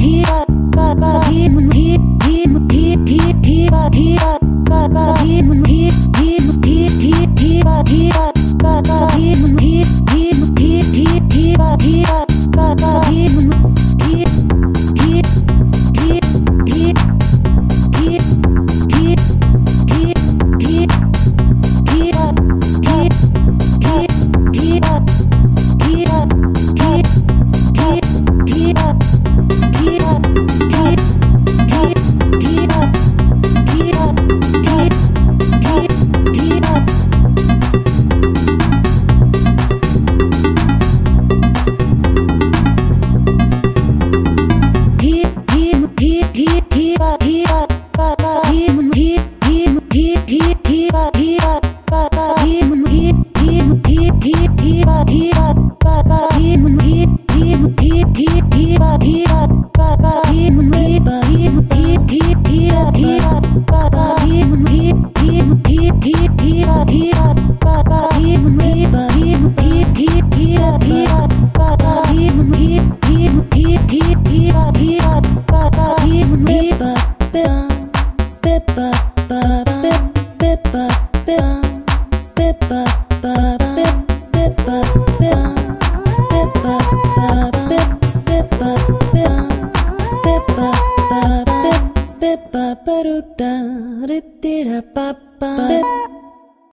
Here, here, here, Ba ba ba ba ba ba ba